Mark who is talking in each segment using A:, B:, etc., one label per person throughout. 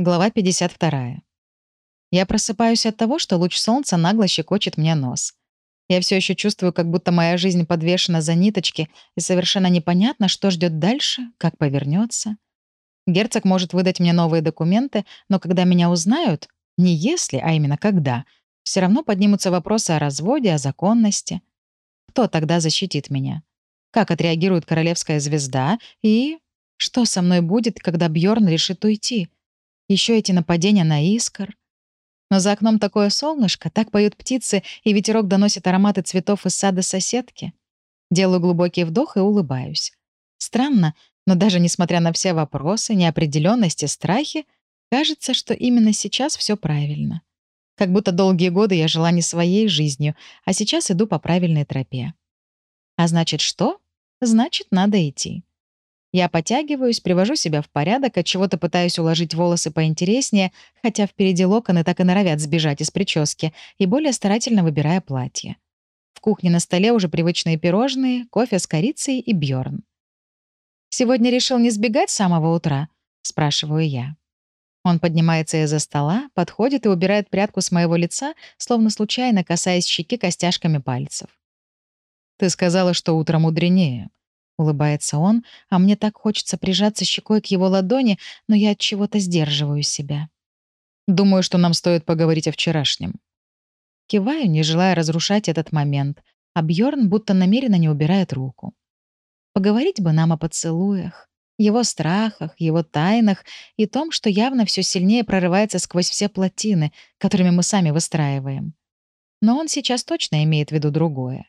A: Глава 52. Я просыпаюсь от того, что луч солнца нагло щекочет мне нос. Я все еще чувствую, как будто моя жизнь подвешена за ниточки, и совершенно непонятно, что ждет дальше, как повернется. Герцог может выдать мне новые документы, но когда меня узнают, не если, а именно когда, все равно поднимутся вопросы о разводе, о законности. Кто тогда защитит меня? Как отреагирует королевская звезда? И что со мной будет, когда Бьорн решит уйти? Еще эти нападения на искр. Но за окном такое солнышко, так поют птицы, и ветерок доносит ароматы цветов из сада соседки. Делаю глубокий вдох и улыбаюсь. Странно, но даже несмотря на все вопросы, неопределенности, страхи, кажется, что именно сейчас все правильно. Как будто долгие годы я жила не своей жизнью, а сейчас иду по правильной тропе. А значит, что? Значит, надо идти. Я потягиваюсь, привожу себя в порядок, от чего-то пытаюсь уложить волосы поинтереснее, хотя впереди локоны так и норовят сбежать из прически, и более старательно выбирая платье. В кухне на столе уже привычные пирожные, кофе с корицей и бьорн. «Сегодня решил не сбегать с самого утра?» — спрашиваю я. Он поднимается из-за стола, подходит и убирает прядку с моего лица, словно случайно касаясь щеки костяшками пальцев. «Ты сказала, что утро мудренее», Улыбается он, а мне так хочется прижаться щекой к его ладони, но я от чего-то сдерживаю себя. Думаю, что нам стоит поговорить о вчерашнем. Киваю, не желая разрушать этот момент, а Бьорн будто намеренно не убирает руку. Поговорить бы нам о поцелуях, его страхах, его тайнах и том, что явно все сильнее прорывается сквозь все плотины, которыми мы сами выстраиваем. Но он сейчас точно имеет в виду другое.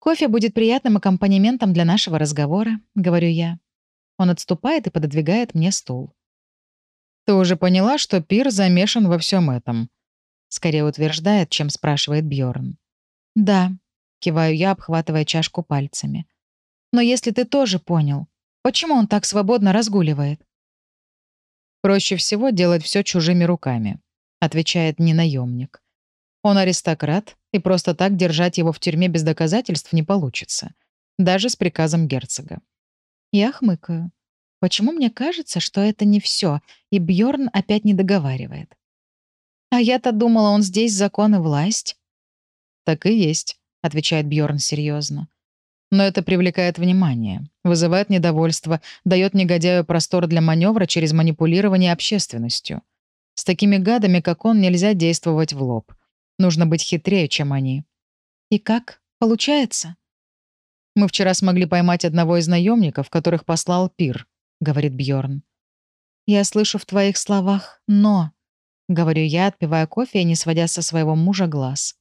A: «Кофе будет приятным аккомпанементом для нашего разговора», — говорю я. Он отступает и пододвигает мне стул. «Ты уже поняла, что Пир замешан во всем этом?» Скорее утверждает, чем спрашивает Бьорн. «Да», — киваю я, обхватывая чашку пальцами. «Но если ты тоже понял, почему он так свободно разгуливает?» «Проще всего делать все чужими руками», — отвечает ненаемник. Он аристократ, и просто так держать его в тюрьме без доказательств не получится. Даже с приказом герцога. Я хмыкаю. Почему мне кажется, что это не все, и Бьорн опять не договаривает? А я-то думала, он здесь закон и власть. Так и есть, отвечает Бьорн серьезно. Но это привлекает внимание, вызывает недовольство, дает негодяю простор для маневра через манипулирование общественностью. С такими гадами, как он, нельзя действовать в лоб. Нужно быть хитрее, чем они. И как? Получается? Мы вчера смогли поймать одного из наемников, которых послал Пир, говорит Бьорн. Я слышу в твоих словах «но», — говорю я, отпивая кофе и не сводя со своего мужа глаз.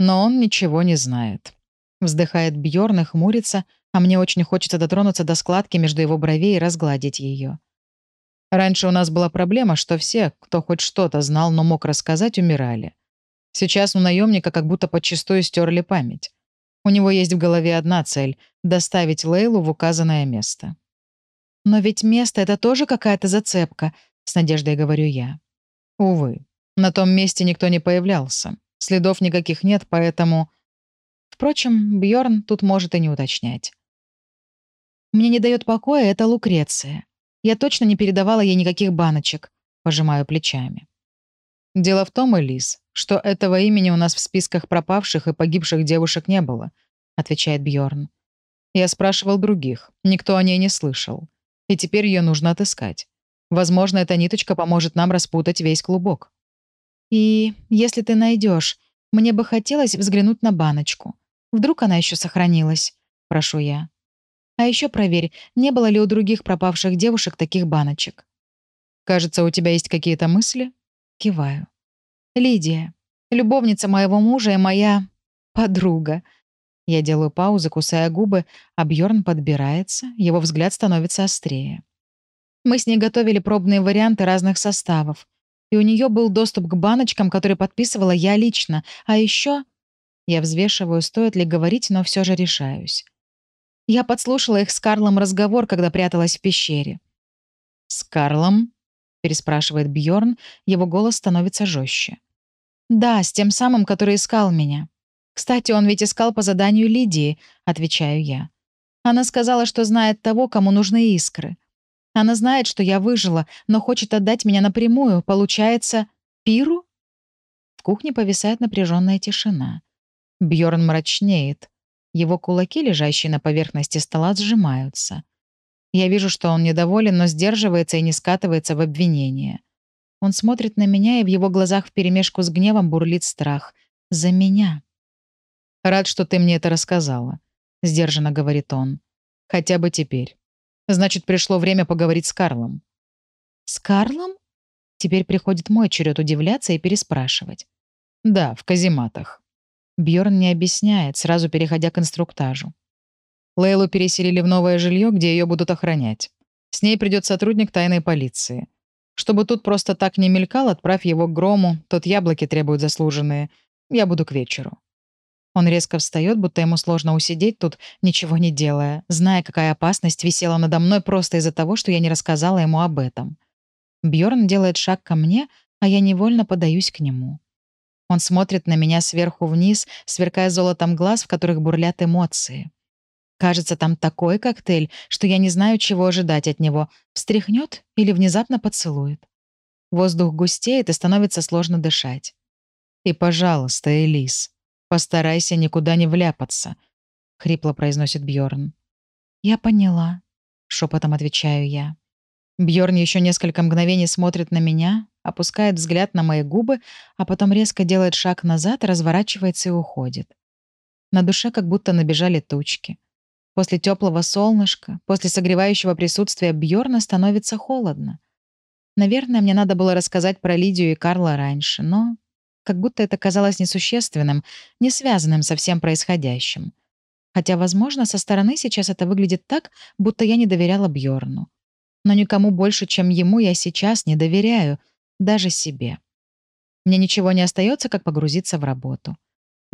A: Но он ничего не знает. Вздыхает Бьорн и хмурится, а мне очень хочется дотронуться до складки между его бровей и разгладить ее. Раньше у нас была проблема, что все, кто хоть что-то знал, но мог рассказать, умирали. Сейчас у наемника как будто подчистую стерли память. У него есть в голове одна цель — доставить Лейлу в указанное место. «Но ведь место — это тоже какая-то зацепка», — с надеждой говорю я. «Увы, на том месте никто не появлялся. Следов никаких нет, поэтому...» Впрочем, Бьорн тут может и не уточнять. «Мне не дает покоя эта Лукреция. Я точно не передавала ей никаких баночек», — пожимаю плечами. «Дело в том, Элис, что этого имени у нас в списках пропавших и погибших девушек не было», — отвечает Бьорн. «Я спрашивал других, никто о ней не слышал. И теперь ее нужно отыскать. Возможно, эта ниточка поможет нам распутать весь клубок». «И если ты найдешь, мне бы хотелось взглянуть на баночку. Вдруг она еще сохранилась?» — прошу я. «А еще проверь, не было ли у других пропавших девушек таких баночек». «Кажется, у тебя есть какие-то мысли?» Киваю. Лидия. Любовница моего мужа и моя... подруга. Я делаю паузу, кусая губы, а Бьорн подбирается, его взгляд становится острее. Мы с ней готовили пробные варианты разных составов. И у нее был доступ к баночкам, которые подписывала я лично. А еще Я взвешиваю, стоит ли говорить, но все же решаюсь. Я подслушала их с Карлом разговор, когда пряталась в пещере. «С Карлом?» Переспрашивает Бьорн, его голос становится жестче. Да, с тем самым, который искал меня. Кстати, он ведь искал по заданию Лидии, отвечаю я. Она сказала, что знает того, кому нужны искры. Она знает, что я выжила, но хочет отдать меня напрямую. Получается, пиру? В кухне повисает напряженная тишина. Бьорн мрачнеет. Его кулаки, лежащие на поверхности стола, сжимаются. Я вижу, что он недоволен, но сдерживается и не скатывается в обвинение. Он смотрит на меня, и в его глазах вперемешку с гневом бурлит страх. За меня. «Рад, что ты мне это рассказала», — сдержанно говорит он. «Хотя бы теперь. Значит, пришло время поговорить с Карлом». «С Карлом?» Теперь приходит мой черед удивляться и переспрашивать. «Да, в казематах». Бьорн не объясняет, сразу переходя к инструктажу. Лейлу переселили в новое жилье, где ее будут охранять. С ней придет сотрудник тайной полиции. Чтобы тут просто так не мелькал, отправь его к Грому, тот яблоки требуют заслуженные. Я буду к вечеру. Он резко встает, будто ему сложно усидеть тут, ничего не делая, зная, какая опасность висела надо мной просто из-за того, что я не рассказала ему об этом. Бьорн делает шаг ко мне, а я невольно подаюсь к нему. Он смотрит на меня сверху вниз, сверкая золотом глаз, в которых бурлят эмоции. Кажется, там такой коктейль, что я не знаю, чего ожидать от него. Встряхнет или внезапно поцелует. Воздух густеет и становится сложно дышать. «И, пожалуйста, Элис, постарайся никуда не вляпаться», — хрипло произносит Бьорн. «Я поняла», — шепотом отвечаю я. Бьорн еще несколько мгновений смотрит на меня, опускает взгляд на мои губы, а потом резко делает шаг назад, разворачивается и уходит. На душе как будто набежали тучки. После теплого солнышка, после согревающего присутствия Бьорна становится холодно. Наверное, мне надо было рассказать про Лидию и Карла раньше, но как будто это казалось несущественным, не связанным со всем происходящим. Хотя, возможно, со стороны сейчас это выглядит так, будто я не доверяла Бьорну. Но никому больше, чем ему, я сейчас не доверяю, даже себе. Мне ничего не остается, как погрузиться в работу.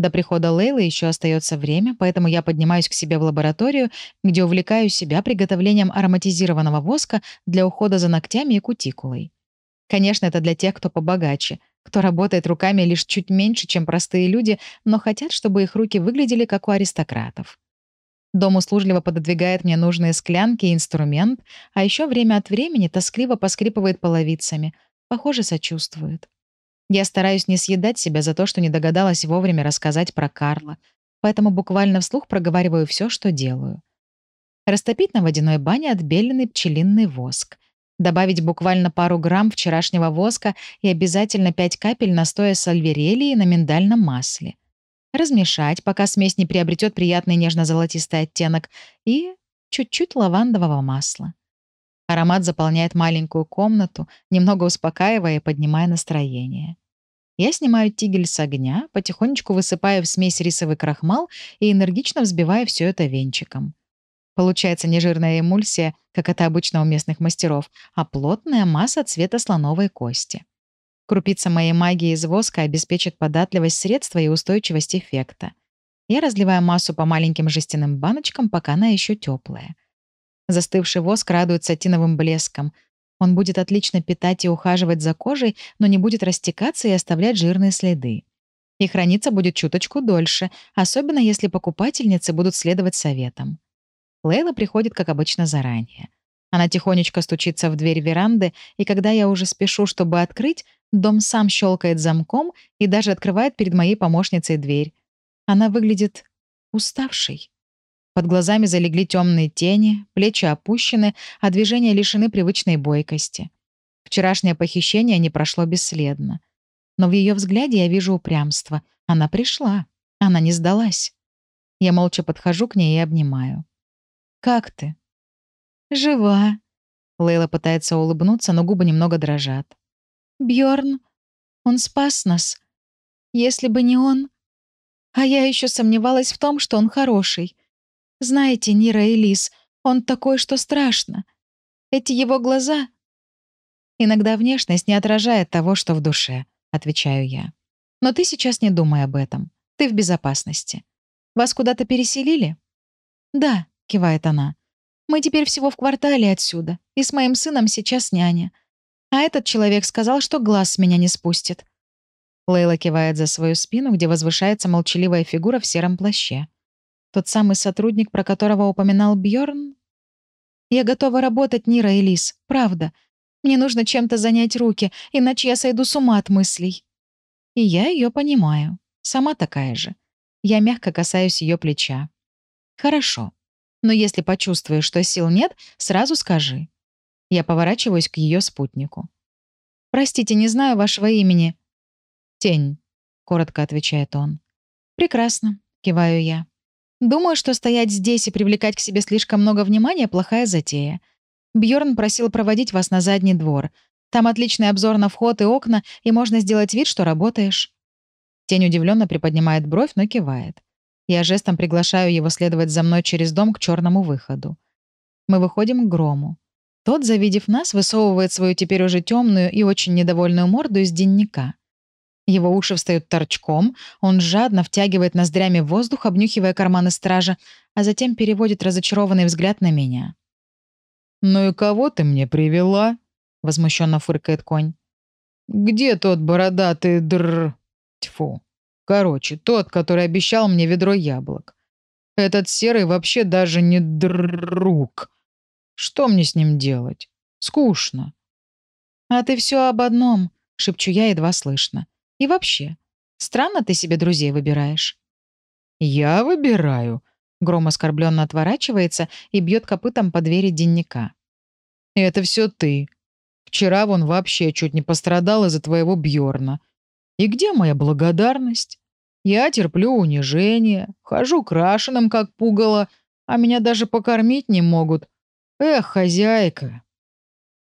A: До прихода Лейлы еще остается время, поэтому я поднимаюсь к себе в лабораторию, где увлекаю себя приготовлением ароматизированного воска для ухода за ногтями и кутикулой. Конечно, это для тех, кто побогаче, кто работает руками лишь чуть меньше, чем простые люди, но хотят, чтобы их руки выглядели как у аристократов. Дом услужливо пододвигает мне нужные склянки и инструмент, а еще время от времени тоскливо поскрипывает половицами. Похоже, сочувствует. Я стараюсь не съедать себя за то, что не догадалась вовремя рассказать про Карла, поэтому буквально вслух проговариваю все, что делаю. Растопить на водяной бане отбеленный пчелиный воск. Добавить буквально пару грамм вчерашнего воска и обязательно 5 капель настоя сальверелии на миндальном масле. Размешать, пока смесь не приобретет приятный нежно-золотистый оттенок, и чуть-чуть лавандового масла. Аромат заполняет маленькую комнату, немного успокаивая и поднимая настроение. Я снимаю тигель с огня, потихонечку высыпаю в смесь рисовый крахмал и энергично взбиваю все это венчиком. Получается не жирная эмульсия, как это обычно у местных мастеров, а плотная масса цвета слоновой кости. Крупица моей магии из воска обеспечит податливость средства и устойчивость эффекта. Я разливаю массу по маленьким жестяным баночкам, пока она еще теплая. Застывший воск радует сатиновым блеском — он будет отлично питать и ухаживать за кожей, но не будет растекаться и оставлять жирные следы. И храниться будет чуточку дольше, особенно если покупательницы будут следовать советам. Лейла приходит, как обычно, заранее. Она тихонечко стучится в дверь веранды, и когда я уже спешу, чтобы открыть, дом сам щелкает замком и даже открывает перед моей помощницей дверь. Она выглядит уставшей. Под глазами залегли темные тени, плечи опущены, а движения лишены привычной бойкости. Вчерашнее похищение не прошло бесследно. Но в ее взгляде я вижу упрямство. Она пришла. Она не сдалась. Я молча подхожу к ней и обнимаю. «Как ты?» «Жива». Лейла пытается улыбнуться, но губы немного дрожат. Бьорн, он спас нас. Если бы не он... А я еще сомневалась в том, что он хороший. Знаете, Нира и Лис, он такой, что страшно. Эти его глаза... Иногда внешность не отражает того, что в душе, отвечаю я. Но ты сейчас не думай об этом. Ты в безопасности. Вас куда-то переселили? Да, кивает она. Мы теперь всего в квартале отсюда, и с моим сыном сейчас няня. А этот человек сказал, что глаз с меня не спустит. Лейла кивает за свою спину, где возвышается молчаливая фигура в сером плаще. Тот самый сотрудник, про которого упоминал Бьорн? Я готова работать, Нира и Лис, правда. Мне нужно чем-то занять руки, иначе я сойду с ума от мыслей». И я ее понимаю. Сама такая же. Я мягко касаюсь ее плеча. «Хорошо. Но если почувствуешь, что сил нет, сразу скажи». Я поворачиваюсь к ее спутнику. «Простите, не знаю вашего имени». «Тень», — коротко отвечает он. «Прекрасно», — киваю я. «Думаю, что стоять здесь и привлекать к себе слишком много внимания — плохая затея. Бьорн просил проводить вас на задний двор. Там отличный обзор на вход и окна, и можно сделать вид, что работаешь». Тень удивленно приподнимает бровь, но кивает. Я жестом приглашаю его следовать за мной через дом к черному выходу. Мы выходим к грому. Тот, завидев нас, высовывает свою теперь уже темную и очень недовольную морду из денника. Его уши встают торчком, он жадно втягивает ноздрями воздух, обнюхивая карманы стража, а затем переводит разочарованный взгляд на меня.
B: «Ну и кого ты мне привела?» — возмущенно фыркает конь. «Где тот бородатый др... Тьфу. Короче, тот, который обещал мне ведро яблок. Этот серый вообще даже не друг. Что мне с ним делать? Скучно.
A: А ты все об одном, шепчу я едва слышно. И вообще, странно ты себе друзей выбираешь.
B: Я выбираю. Гром оскорбленно отворачивается и бьет копытом по двери денника. Это все ты. Вчера вон вообще чуть не пострадал из-за твоего Бьорна. И где моя благодарность? Я терплю унижение, хожу крашеным, как пугало, а меня даже покормить не могут. Эх, хозяйка.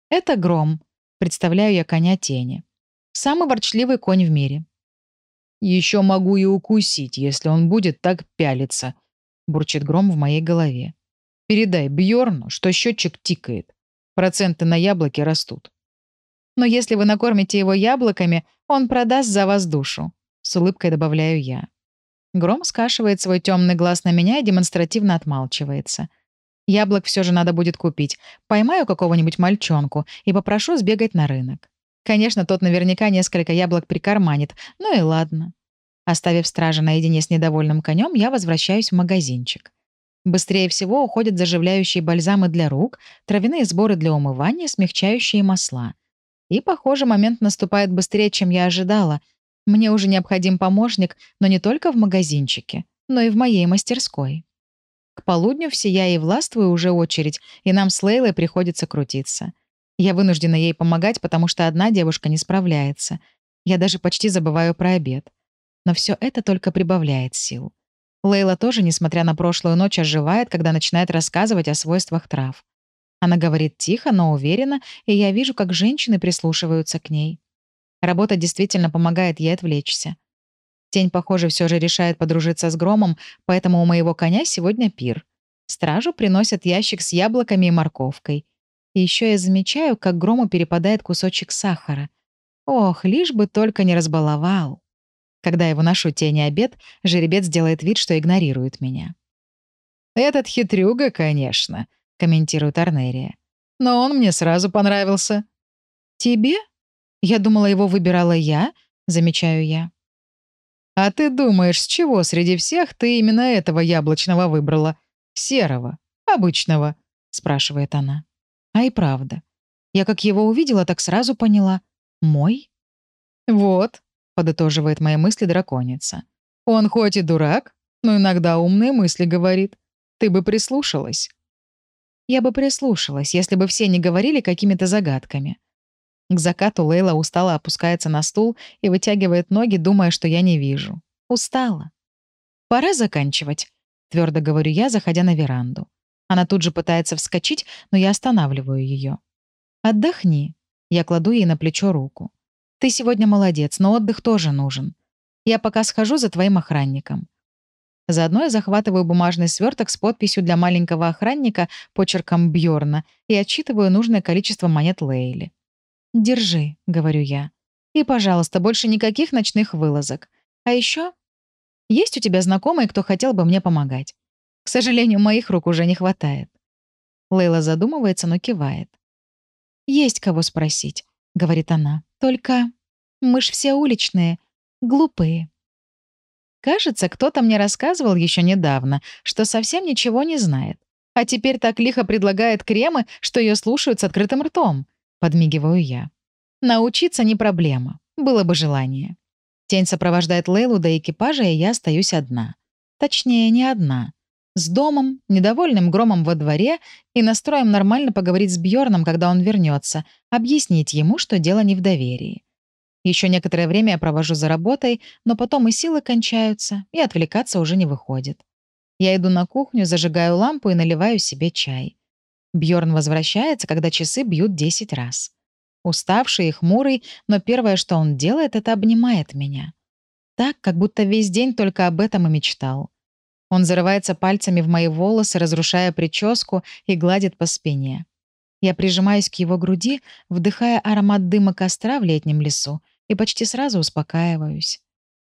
A: Это Гром. Представляю я коня тени. Самый ворчливый конь в мире.
B: Еще могу и укусить, если он будет так пялиться, бурчит Гром в моей голове. Передай Бьорну, что счетчик тикает. Проценты на яблоки растут.
A: Но если вы накормите его яблоками, он продаст за вас душу. С улыбкой добавляю я. Гром скашивает свой темный глаз на меня и демонстративно отмалчивается. Яблок все же надо будет купить. Поймаю какого-нибудь мальчонку и попрошу сбегать на рынок. Конечно, тот наверняка несколько яблок прикарманит, ну и ладно. Оставив стража наедине с недовольным конем, я возвращаюсь в магазинчик. Быстрее всего уходят заживляющие бальзамы для рук, травяные сборы для умывания, смягчающие масла. И, похоже, момент наступает быстрее, чем я ожидала — мне уже необходим помощник, но не только в магазинчике, но и в моей мастерской. К полудню всея и властвую уже очередь, и нам с Лейлой приходится крутиться. Я вынуждена ей помогать, потому что одна девушка не справляется. Я даже почти забываю про обед. Но все это только прибавляет сил. Лейла тоже, несмотря на прошлую ночь, оживает, когда начинает рассказывать о свойствах трав. Она говорит тихо, но уверенно, и я вижу, как женщины прислушиваются к ней. Работа действительно помогает ей отвлечься. Тень, похоже, все же решает подружиться с Громом, поэтому у моего коня сегодня пир. Стражу приносят ящик с яблоками и морковкой. Еще я замечаю, как Грому перепадает кусочек сахара. Ох, лишь бы только не разбаловал. Когда я выношу тени обед, жеребец делает вид, что игнорирует меня.
B: «Этот хитрюга, конечно», — комментирует Арнерия. «Но он мне сразу понравился».
A: «Тебе?» Я думала, его выбирала я, замечаю я.
B: А ты думаешь, с чего среди всех ты именно этого яблочного выбрала? Серого, обычного, спрашивает она.
A: А и правда. Я как его увидела, так сразу поняла. Мой?
B: Вот, подытоживает мои мысли драконица. Он хоть и дурак, но иногда умные мысли говорит. Ты бы прислушалась.
A: Я бы прислушалась, если бы все не говорили какими-то загадками. К закату Лейла устало опускается на стул и вытягивает ноги, думая, что я не вижу. Устала. «Пора заканчивать», — твердо говорю я, заходя на веранду. Она тут же пытается вскочить, но я останавливаю ее. «Отдохни». Я кладу ей на плечо руку. «Ты сегодня молодец, но отдых тоже нужен. Я пока схожу за твоим охранником». Заодно я захватываю бумажный сверток с подписью для маленького охранника почерком Бьорна и отчитываю нужное количество монет Лейли. «Держи», — говорю я. «И, пожалуйста, больше никаких ночных вылазок. А еще есть у тебя знакомые, кто хотел бы мне помогать? К сожалению, моих рук уже не хватает». Лейла задумывается, но кивает. «Есть кого спросить», — говорит она. «Только мы ж все уличные, глупые». Кажется, кто-то мне рассказывал еще недавно, что совсем ничего не знает. А теперь так лихо предлагает кремы, что ее слушают с открытым ртом. Подмигиваю я. Научиться не проблема. Было бы желание. Тень сопровождает Лейлу до экипажа, и я остаюсь одна. Точнее, не одна. С домом, недовольным громом во дворе и настроем нормально поговорить с Бьорном, когда он вернется, объяснить ему, что дело не в доверии. Еще некоторое время я провожу за работой, но потом и силы кончаются, и отвлекаться уже не выходит. Я иду на кухню, зажигаю лампу и наливаю себе чай. Бьорн возвращается, когда часы бьют 10 раз. Уставший и хмурый, но первое, что он делает, это обнимает меня. Так, как будто весь день только об этом и мечтал. Он зарывается пальцами в мои волосы, разрушая прическу и гладит по спине. Я прижимаюсь к его груди, вдыхая аромат дыма костра в летнем лесу, и почти сразу успокаиваюсь.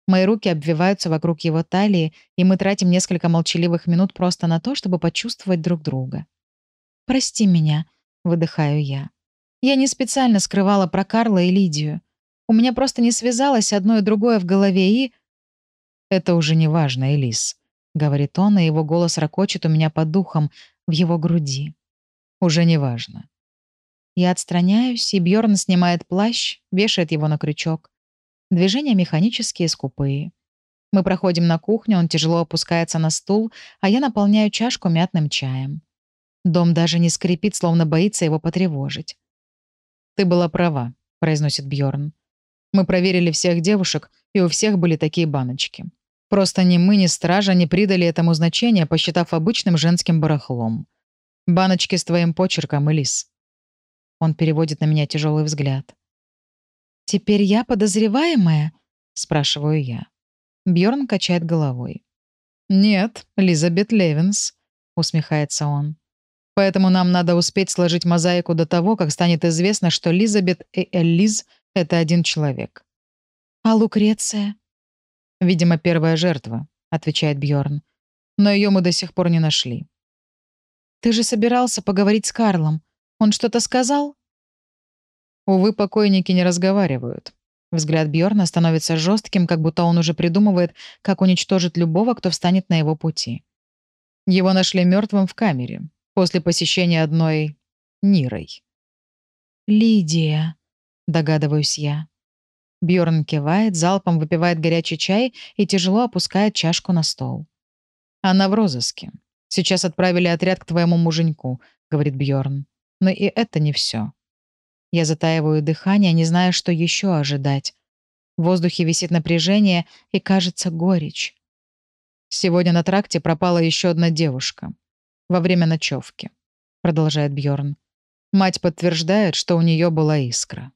A: Мои руки обвиваются вокруг его талии, и мы тратим несколько молчаливых минут просто на то, чтобы почувствовать друг друга. «Прости меня», — выдыхаю я. «Я не специально скрывала про Карла и Лидию. У меня просто не связалось одно и другое в голове, и...»
B: «Это уже не важно, Элис», — говорит он, и его голос ракочет у меня под духом, в его груди. «Уже не важно».
A: Я отстраняюсь, и Бьорн снимает плащ, вешает его на крючок. Движения механические, скупые. Мы проходим на кухню, он тяжело опускается на стул, а я наполняю чашку мятным чаем. Дом даже не скрипит, словно боится его потревожить.
B: «Ты была права», — произносит Бьорн. «Мы проверили всех девушек, и у всех были такие баночки. Просто ни мы, ни стража не придали этому значения, посчитав обычным женским барахлом. Баночки с твоим почерком, Элис».
A: Он переводит на меня тяжелый взгляд. «Теперь я подозреваемая?» — спрашиваю я. Бьорн качает головой.
B: «Нет, Лизабет Левинс», — усмехается он. «Поэтому нам надо успеть сложить мозаику до того, как станет известно, что Лизабет и Эллиз — это один человек».
A: «А Лукреция?»
B: «Видимо, первая жертва», — отвечает Бьорн. «Но ее мы до сих пор не нашли».
A: «Ты же собирался поговорить с Карлом. Он что-то сказал?»
B: Увы, покойники не разговаривают. Взгляд Бьорна становится жестким, как будто он уже придумывает, как уничтожить любого, кто встанет на его пути. Его нашли мертвым в камере после посещения одной Нирой.
A: «Лидия», — догадываюсь я.
B: Бьорн кивает, залпом выпивает горячий чай и тяжело опускает чашку на стол. «Она в розыске. Сейчас отправили отряд к твоему муженьку», — говорит Бьорн. «Но и это не все. Я затаиваю дыхание, не зная, что еще ожидать. В воздухе висит напряжение и, кажется, горечь. Сегодня на тракте пропала еще одна девушка. Во время ночевки. Продолжает Бьорн. Мать подтверждает, что у нее была искра.